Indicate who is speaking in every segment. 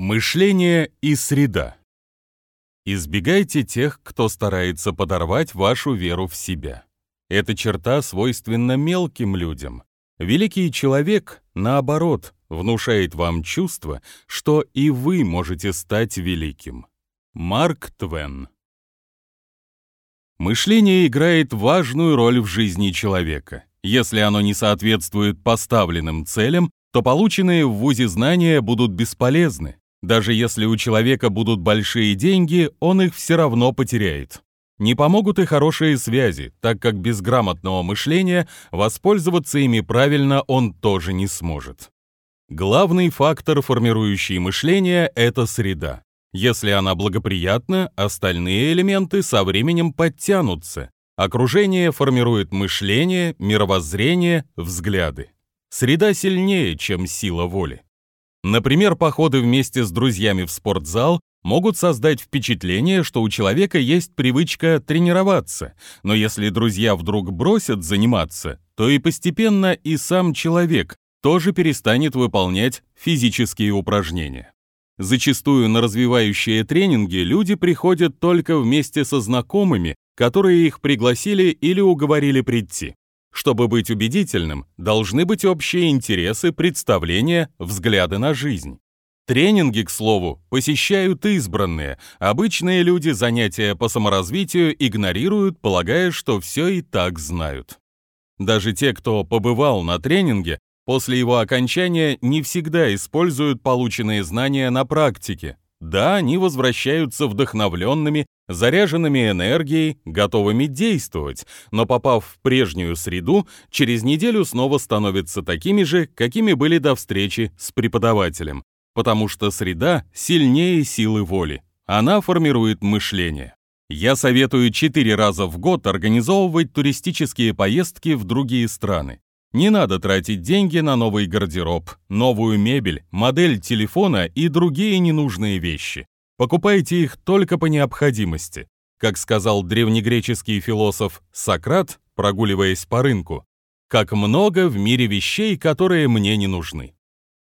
Speaker 1: Мышление и среда. Избегайте тех, кто старается подорвать вашу веру в себя. Эта черта свойственна мелким людям. Великий человек, наоборот, внушает вам чувство, что и вы можете стать великим. Марк Твен Мышление играет важную роль в жизни человека. Если оно не соответствует поставленным целям, то полученные в ВУЗе знания будут бесполезны. Даже если у человека будут большие деньги, он их все равно потеряет. Не помогут и хорошие связи, так как без грамотного мышления воспользоваться ими правильно он тоже не сможет. Главный фактор, формирующий мышление, это среда. Если она благоприятна, остальные элементы со временем подтянутся. Окружение формирует мышление, мировоззрение, взгляды. Среда сильнее, чем сила воли. Например, походы вместе с друзьями в спортзал могут создать впечатление, что у человека есть привычка тренироваться, но если друзья вдруг бросят заниматься, то и постепенно и сам человек тоже перестанет выполнять физические упражнения. Зачастую на развивающие тренинги люди приходят только вместе со знакомыми, которые их пригласили или уговорили прийти. Чтобы быть убедительным, должны быть общие интересы, представления, взгляды на жизнь. Тренинги, к слову, посещают избранные. Обычные люди занятия по саморазвитию игнорируют, полагая, что все и так знают. Даже те, кто побывал на тренинге, после его окончания не всегда используют полученные знания на практике. Да, они возвращаются вдохновленными, заряженными энергией, готовыми действовать, но попав в прежнюю среду, через неделю снова становятся такими же, какими были до встречи с преподавателем, потому что среда сильнее силы воли. Она формирует мышление. Я советую четыре раза в год организовывать туристические поездки в другие страны. Не надо тратить деньги на новый гардероб, новую мебель, модель телефона и другие ненужные вещи. Покупайте их только по необходимости. Как сказал древнегреческий философ Сократ, прогуливаясь по рынку, «Как много в мире вещей, которые мне не нужны».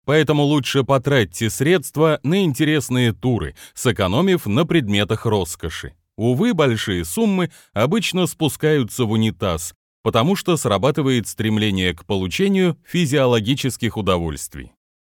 Speaker 1: Поэтому лучше потратьте средства на интересные туры, сэкономив на предметах роскоши. Увы, большие суммы обычно спускаются в унитаз, потому что срабатывает стремление к получению физиологических удовольствий.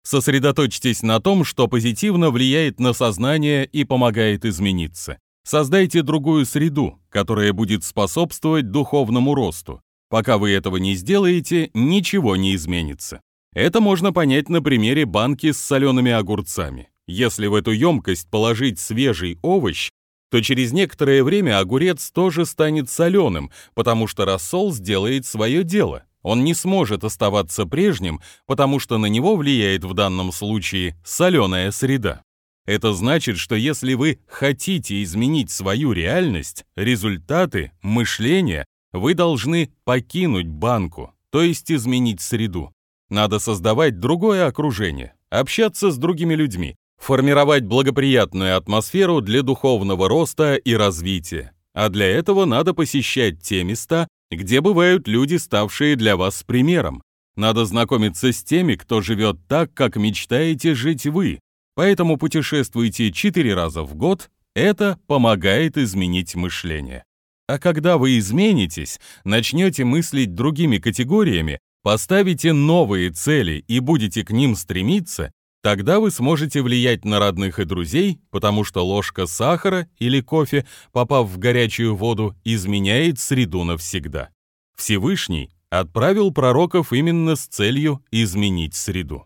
Speaker 1: Сосредоточьтесь на том, что позитивно влияет на сознание и помогает измениться. Создайте другую среду, которая будет способствовать духовному росту. Пока вы этого не сделаете, ничего не изменится. Это можно понять на примере банки с солеными огурцами. Если в эту емкость положить свежий овощ, то через некоторое время огурец тоже станет соленым, потому что рассол сделает свое дело. Он не сможет оставаться прежним, потому что на него влияет в данном случае соленая среда. Это значит, что если вы хотите изменить свою реальность, результаты, мышление, вы должны покинуть банку, то есть изменить среду. Надо создавать другое окружение, общаться с другими людьми, формировать благоприятную атмосферу для духовного роста и развития. А для этого надо посещать те места, где бывают люди, ставшие для вас примером. Надо знакомиться с теми, кто живет так, как мечтаете жить вы. Поэтому путешествуйте 4 раза в год, это помогает изменить мышление. А когда вы изменитесь, начнете мыслить другими категориями, поставите новые цели и будете к ним стремиться, тогда вы сможете влиять на родных и друзей, потому что ложка сахара или кофе, попав в горячую воду, изменяет среду навсегда. Всевышний отправил пророков именно с целью изменить среду.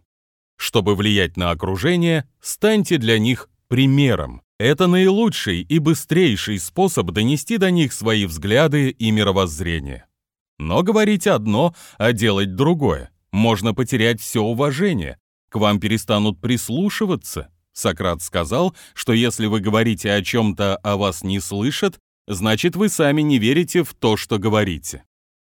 Speaker 1: Чтобы влиять на окружение, станьте для них примером. Это наилучший и быстрейший способ донести до них свои взгляды и мировоззрение. Но говорить одно, а делать другое. Можно потерять все уважение. К вам перестанут прислушиваться. Сократ сказал, что если вы говорите о чем-то, а вас не слышат, значит вы сами не верите в то, что говорите.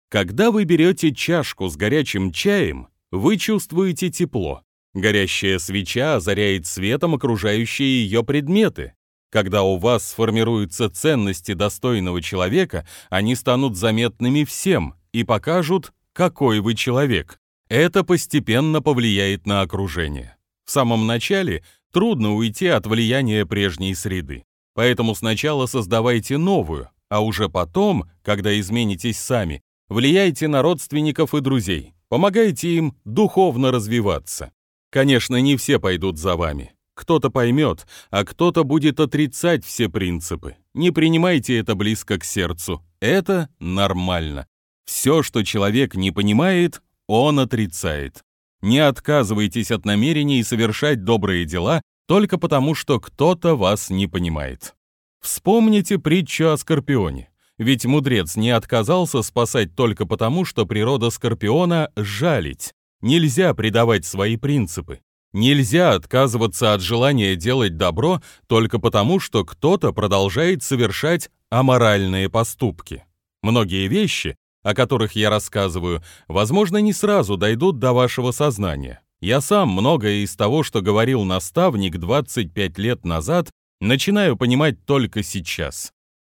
Speaker 1: Когда вы берете чашку с горячим чаем, вы чувствуете тепло. Горящая свеча озаряет светом окружающие ее предметы. Когда у вас сформируются ценности достойного человека, они станут заметными всем, и покажут, какой вы человек. Это постепенно повлияет на окружение. В самом начале Трудно уйти от влияния прежней среды. Поэтому сначала создавайте новую, а уже потом, когда изменитесь сами, влияйте на родственников и друзей, помогайте им духовно развиваться. Конечно, не все пойдут за вами. Кто-то поймет, а кто-то будет отрицать все принципы. Не принимайте это близко к сердцу. Это нормально. Все, что человек не понимает, он отрицает. Не отказывайтесь от намерений совершать добрые дела только потому, что кто-то вас не понимает. Вспомните притчу о Скорпионе. Ведь мудрец не отказался спасать только потому, что природа Скорпиона — жалить. Нельзя предавать свои принципы. Нельзя отказываться от желания делать добро только потому, что кто-то продолжает совершать аморальные поступки. Многие вещи, о которых я рассказываю, возможно, не сразу дойдут до вашего сознания. Я сам многое из того, что говорил наставник 25 лет назад, начинаю понимать только сейчас.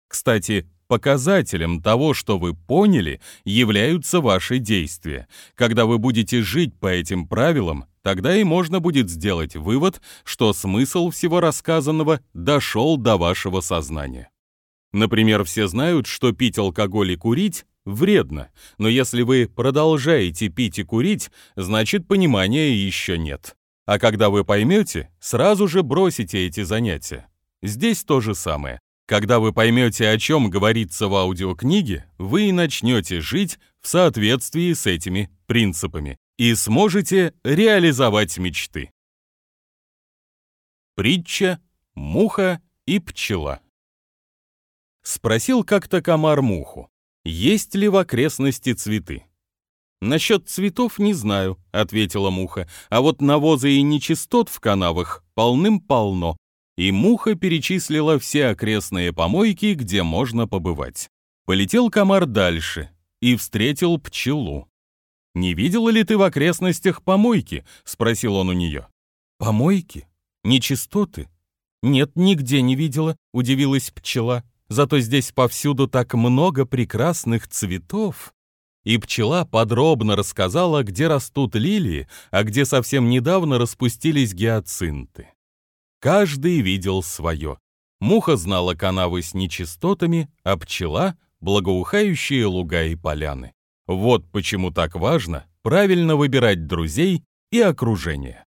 Speaker 1: Кстати, показателем того, что вы поняли, являются ваши действия. Когда вы будете жить по этим правилам, тогда и можно будет сделать вывод, что смысл всего рассказанного дошел до вашего сознания. Например, все знают, что пить алкоголь и курить вредно, но если вы продолжаете пить и курить, значит понимания еще нет. А когда вы поймете, сразу же бросите эти занятия. Здесь то же самое. Когда вы поймете, о чем говорится в аудиокниге, вы начнете жить в соответствии с этими принципами и сможете реализовать мечты. Притча «Муха и пчела». Спросил как-то комар муху, есть ли в окрестности цветы. «Насчет цветов не знаю», — ответила муха, «а вот навоза и нечистот в канавах полным-полно, и муха перечислила все окрестные помойки, где можно побывать. Полетел комар дальше и встретил пчелу. «Не видела ли ты в окрестностях помойки?» — спросил он у нее. «Помойки? Нечистоты?» «Нет, нигде не видела», — удивилась пчела. «Зато здесь повсюду так много прекрасных цветов». И пчела подробно рассказала, где растут лилии, а где совсем недавно распустились гиацинты. Каждый видел свое. Муха знала канавы с нечистотами, а пчела — благоухающие луга и поляны. Вот почему так важно правильно выбирать друзей и окружение.